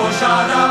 Hosanna.